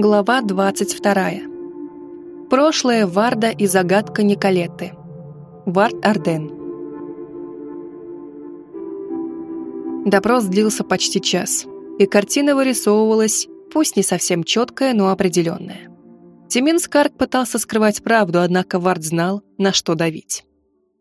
Глава 22. Прошлое Варда и загадка Николетты. Вард Арден. Допрос длился почти час, и картина вырисовывалась, пусть не совсем четкая, но определенная. Тимин Скарк пытался скрывать правду, однако Вард знал, на что давить.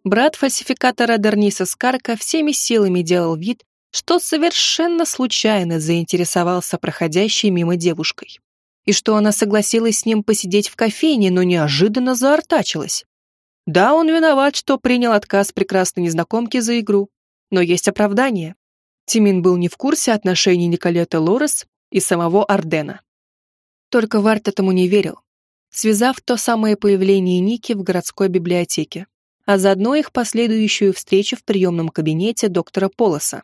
Брат фальсификатора Дерниса Скарка всеми силами делал вид, что совершенно случайно заинтересовался проходящей мимо девушкой и что она согласилась с ним посидеть в кофейне, но неожиданно заортачилась. Да, он виноват, что принял отказ прекрасной незнакомки за игру, но есть оправдание. Тимин был не в курсе отношений Николеты Лорес и самого Ардена. Только Варт этому не верил, связав то самое появление Ники в городской библиотеке, а заодно их последующую встречу в приемном кабинете доктора Полоса.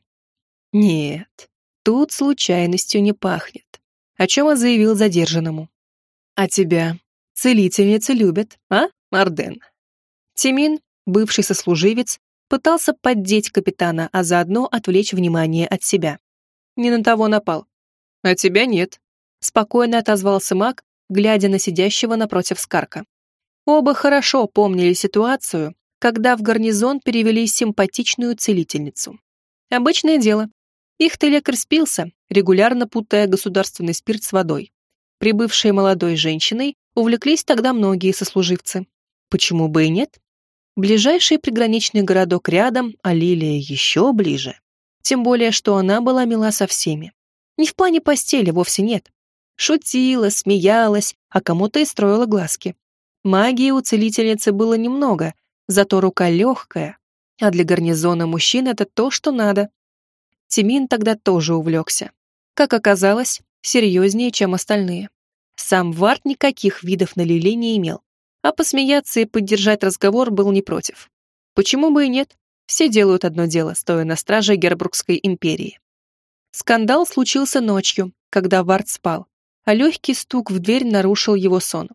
Нет, тут случайностью не пахнет о чем он заявил задержанному. «А тебя целительницы любят, а, Марден?» Тимин, бывший сослуживец, пытался поддеть капитана, а заодно отвлечь внимание от себя. Не на того напал. «А тебя нет», — спокойно отозвался маг, глядя на сидящего напротив Скарка. Оба хорошо помнили ситуацию, когда в гарнизон перевели симпатичную целительницу. Обычное дело. Их-то лекарь спился, регулярно путая государственный спирт с водой. Прибывшие молодой женщиной увлеклись тогда многие сослуживцы. Почему бы и нет? Ближайший приграничный городок рядом, а Лилия еще ближе. Тем более, что она была мила со всеми. Не в плане постели, вовсе нет. Шутила, смеялась, а кому-то и строила глазки. Магии у целительницы было немного, зато рука легкая, а для гарнизона мужчин это то, что надо. Тимин тогда тоже увлекся. Как оказалось, серьезнее, чем остальные. Сам Варт никаких видов на Лили не имел, а посмеяться и поддержать разговор был не против. Почему бы и нет? Все делают одно дело, стоя на страже Гербрукской империи. Скандал случился ночью, когда Варт спал, а легкий стук в дверь нарушил его сон.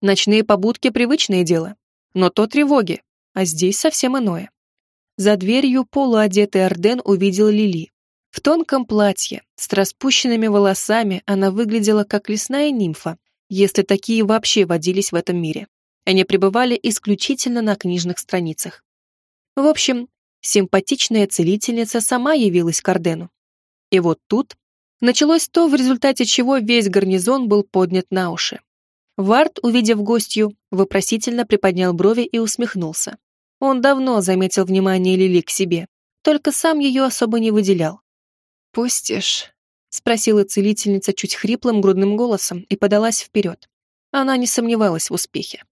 Ночные побудки — привычное дело, но то тревоги, а здесь совсем иное. За дверью полуодетый Орден увидел Лили. В тонком платье, с распущенными волосами, она выглядела как лесная нимфа, если такие вообще водились в этом мире. Они пребывали исключительно на книжных страницах. В общем, симпатичная целительница сама явилась к Ордену. И вот тут началось то, в результате чего весь гарнизон был поднят на уши. Вард, увидев гостью, вопросительно приподнял брови и усмехнулся. Он давно заметил внимание Лили к себе, только сам ее особо не выделял. «Пустишь?» — спросила целительница чуть хриплым грудным голосом и подалась вперед. Она не сомневалась в успехе.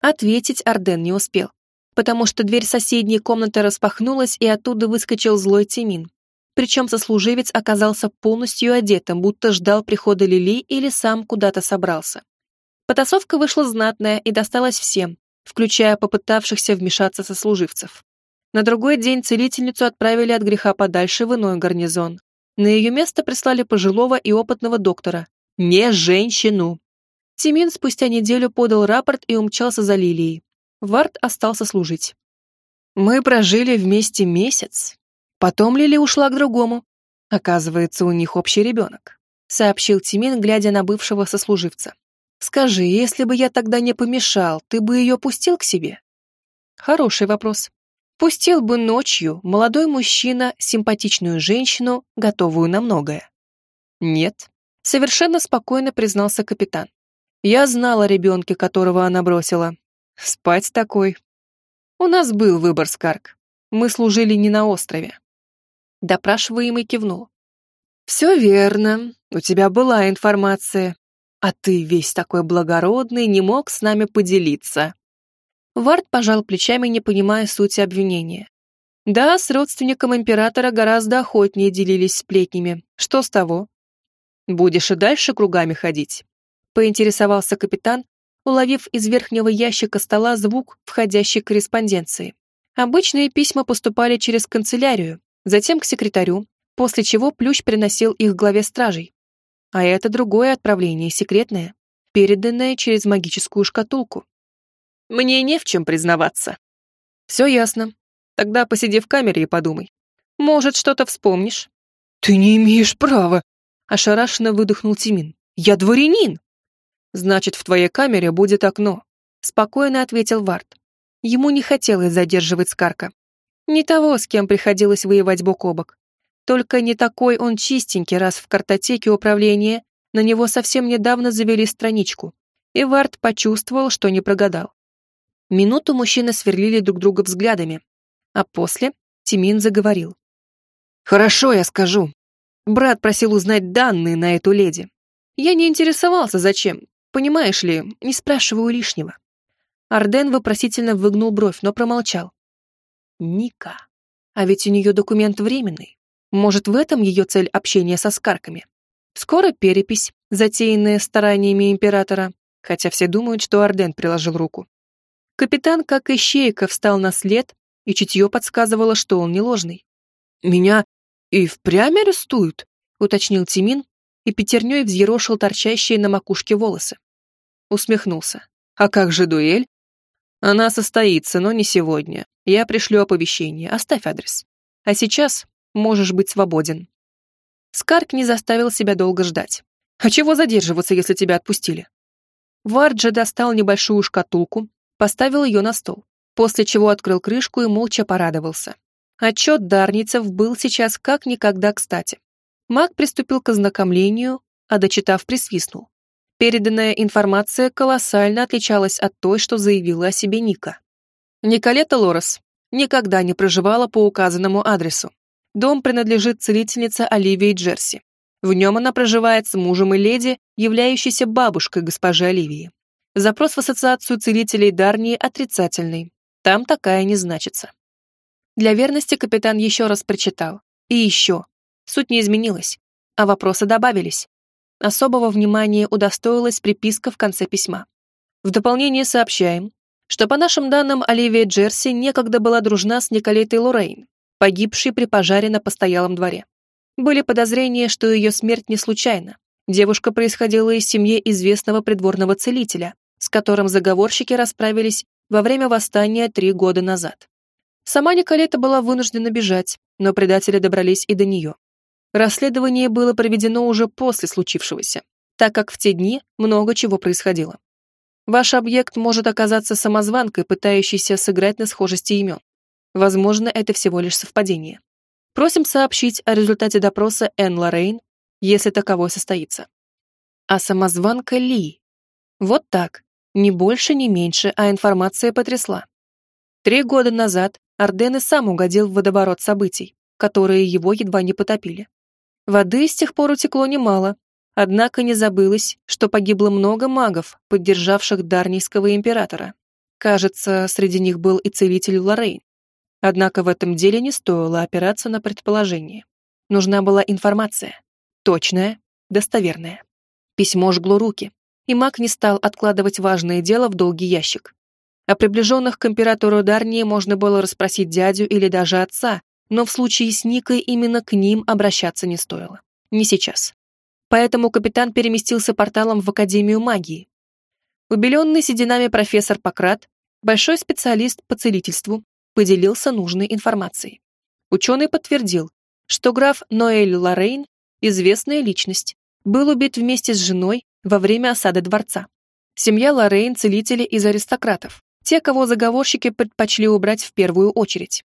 Ответить Арден не успел, потому что дверь соседней комнаты распахнулась, и оттуда выскочил злой Тимин. Причем сослуживец оказался полностью одетым, будто ждал прихода Лили или сам куда-то собрался. Потасовка вышла знатная и досталась всем, включая попытавшихся вмешаться сослуживцев. На другой день целительницу отправили от греха подальше в иной гарнизон, на ее место прислали пожилого и опытного доктора. Не женщину. Тимин спустя неделю подал рапорт и умчался за Лилией. Вард остался служить. Мы прожили вместе месяц. Потом Лили ушла к другому. Оказывается, у них общий ребенок, сообщил Тимин, глядя на бывшего сослуживца. Скажи, если бы я тогда не помешал, ты бы ее пустил к себе? Хороший вопрос. Пустил бы ночью молодой мужчина симпатичную женщину, готовую на многое. Нет, совершенно спокойно признался капитан. Я знал о ребенке, которого она бросила. Спать такой. У нас был выбор, Скарк. Мы служили не на острове. Допрашиваемый кивнул. «Все верно, у тебя была информация, а ты весь такой благородный не мог с нами поделиться. Вард пожал плечами, не понимая сути обвинения. Да, с родственником императора гораздо охотнее делились сплетнями. Что с того? Будешь и дальше кругами ходить? Поинтересовался капитан, уловив из верхнего ящика стола звук входящей корреспонденции. Обычные письма поступали через канцелярию, затем к секретарю, после чего Плющ приносил их главе стражей. А это другое отправление, секретное, переданное через магическую шкатулку. Мне не в чем признаваться. Все ясно. Тогда посиди в камере и подумай. Может, что-то вспомнишь. Ты не имеешь права. Ошарашенно выдохнул Тимин. Я дворянин. Значит, в твоей камере будет окно, спокойно ответил Вард. Ему не хотелось задерживать Скарка. Не того, с кем приходилось воевать бок о бок. Только не такой он чистенький, раз в картотеке управления на него совсем недавно завели страничку, и Вард почувствовал, что не прогадал. Минуту мужчины сверлили друг друга взглядами, а после Тимин заговорил. «Хорошо, я скажу. Брат просил узнать данные на эту леди. Я не интересовался, зачем. Понимаешь ли, не спрашиваю лишнего». Арден вопросительно выгнул бровь, но промолчал. Ника. А ведь у нее документ временный. Может, в этом ее цель общения со скарками? Скоро перепись, затеянная стараниями императора, хотя все думают, что Арден приложил руку. Капитан, как ищейка, встал на след, и чутье подсказывало, что он не ложный. «Меня и впрямь арестуют?» — уточнил Тимин и пятерней взъерошил торчащие на макушке волосы. Усмехнулся. «А как же дуэль?» «Она состоится, но не сегодня. Я пришлю оповещение. Оставь адрес. А сейчас можешь быть свободен». Скарк не заставил себя долго ждать. «А чего задерживаться, если тебя отпустили?» Варджа достал небольшую шкатулку, поставил ее на стол, после чего открыл крышку и молча порадовался. Отчет Дарницев был сейчас как никогда кстати. Маг приступил к ознакомлению, а дочитав, присвистнул. Переданная информация колоссально отличалась от той, что заявила о себе Ника. Николета Лорес никогда не проживала по указанному адресу. Дом принадлежит целительнице Оливии Джерси. В нем она проживает с мужем и леди, являющейся бабушкой госпожи Оливии. Запрос в ассоциацию целителей Дарнии отрицательный. Там такая не значится. Для верности капитан еще раз прочитал. И еще. Суть не изменилась, а вопросы добавились. Особого внимания удостоилась приписка в конце письма. В дополнение сообщаем, что по нашим данным Оливия Джерси некогда была дружна с Николетой Лоррейн, погибшей при пожаре на постоялом дворе. Были подозрения, что ее смерть не случайна. Девушка происходила из семьи известного придворного целителя, с которым заговорщики расправились во время восстания три года назад. Сама Николета была вынуждена бежать, но предатели добрались и до нее. Расследование было проведено уже после случившегося, так как в те дни много чего происходило. Ваш объект может оказаться самозванкой, пытающейся сыграть на схожести имен. Возможно, это всего лишь совпадение. Просим сообщить о результате допроса Энн Лоррейн, если таковой состоится. А самозванка Ли. Вот так. Ни больше, ни меньше, а информация потрясла. Три года назад Арден и сам угодил в водоворот событий, которые его едва не потопили. Воды с тех пор утекло немало, однако не забылось, что погибло много магов, поддержавших Дарнийского императора. Кажется, среди них был и целитель Лоррейн. Однако в этом деле не стоило опираться на предположение. Нужна была информация. Точная, достоверная. Письмо жгло руки, и маг не стал откладывать важное дело в долгий ящик. О приближенных к императору Дарнии можно было расспросить дядю или даже отца, но в случае с Никой именно к ним обращаться не стоило. Не сейчас. Поэтому капитан переместился порталом в Академию магии. Убеленный сединами профессор Пократ, большой специалист по целительству, поделился нужной информацией. Ученый подтвердил, что граф Ноэль Лоррейн, известная личность, был убит вместе с женой во время осады дворца. Семья Лоррейн – целители из аристократов, те, кого заговорщики предпочли убрать в первую очередь.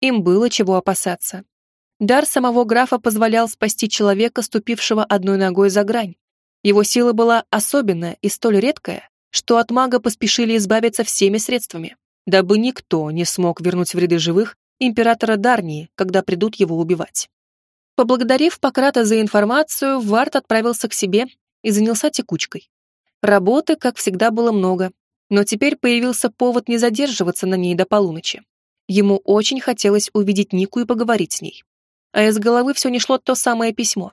Им было чего опасаться. Дар самого графа позволял спасти человека, ступившего одной ногой за грань. Его сила была особенная и столь редкая, что от мага поспешили избавиться всеми средствами, дабы никто не смог вернуть в ряды живых императора Дарнии, когда придут его убивать. Поблагодарив Пократа за информацию, Варт отправился к себе и занялся текучкой. Работы, как всегда, было много, но теперь появился повод не задерживаться на ней до полуночи. Ему очень хотелось увидеть Нику и поговорить с ней. А из головы все не шло то самое письмо.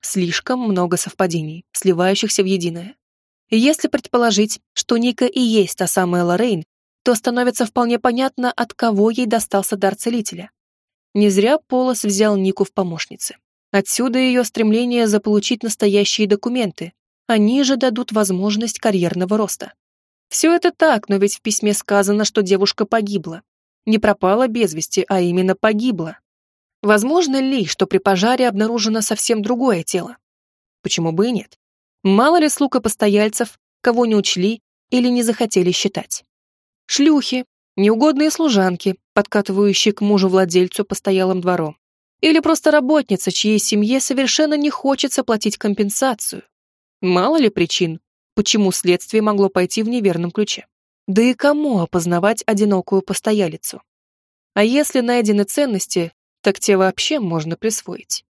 Слишком много совпадений, сливающихся в единое. Если предположить, что Ника и есть та самая Лоррейн, то становится вполне понятно, от кого ей достался дар целителя. Не зря Полос взял Нику в помощницы. Отсюда ее стремление заполучить настоящие документы. Они же дадут возможность карьерного роста. Все это так, но ведь в письме сказано, что девушка погибла не пропала без вести, а именно погибла. Возможно ли, что при пожаре обнаружено совсем другое тело? Почему бы и нет? Мало ли слуг и постояльцев кого не учли или не захотели считать. Шлюхи, неугодные служанки, подкатывающие к мужу-владельцу постоялым двором. Или просто работница, чьей семье совершенно не хочется платить компенсацию. Мало ли причин, почему следствие могло пойти в неверном ключе. Да и кому опознавать одинокую постоялицу? А если найдены ценности, так те вообще можно присвоить.